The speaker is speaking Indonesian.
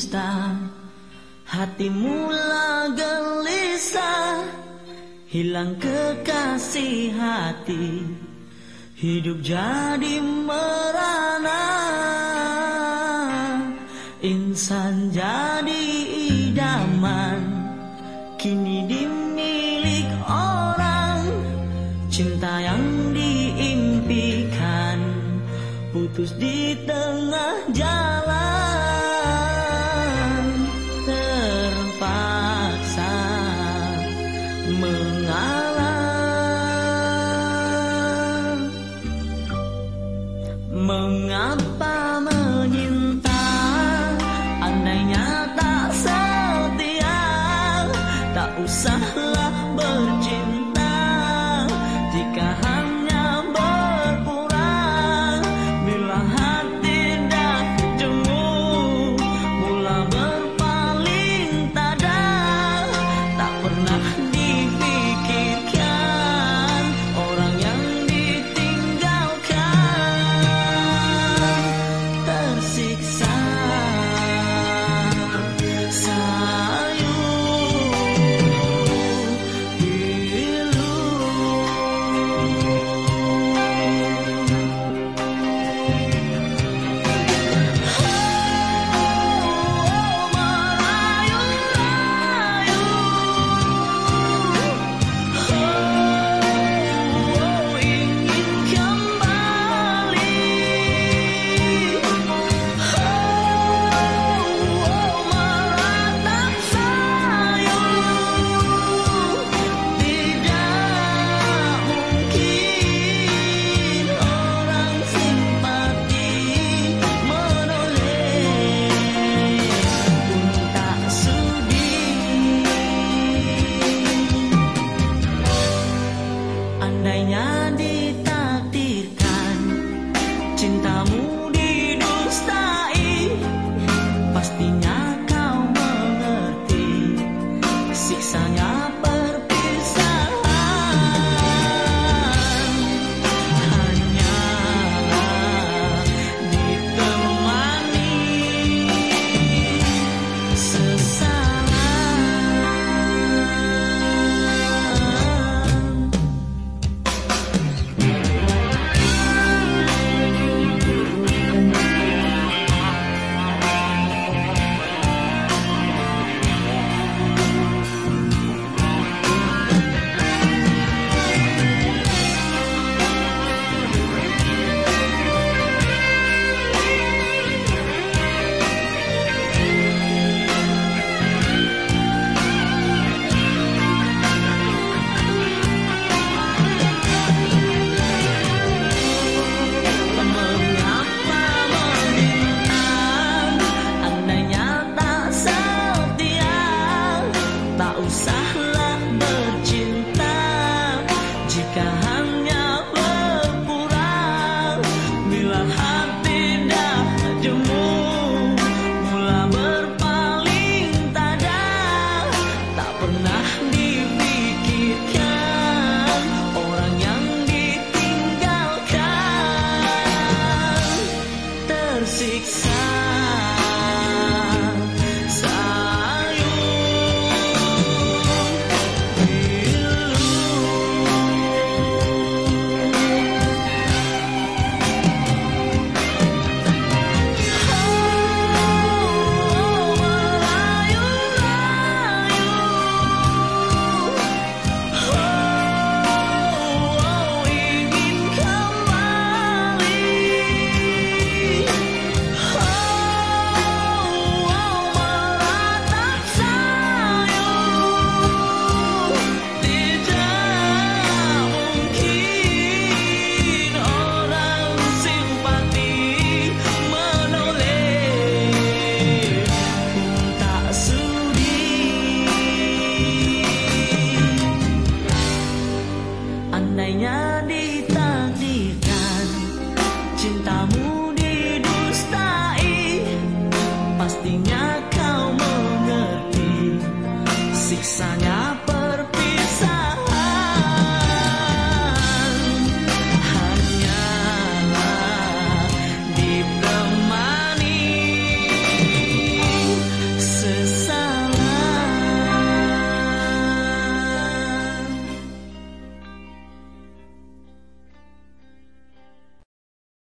dusta Hati mula gelisah Hilang kekasih hati. Hidup jadi merana Insan jadi idaman. Kini dimilik orang Cinta yang diimpikan. Putus di tengah jalan. Mengapa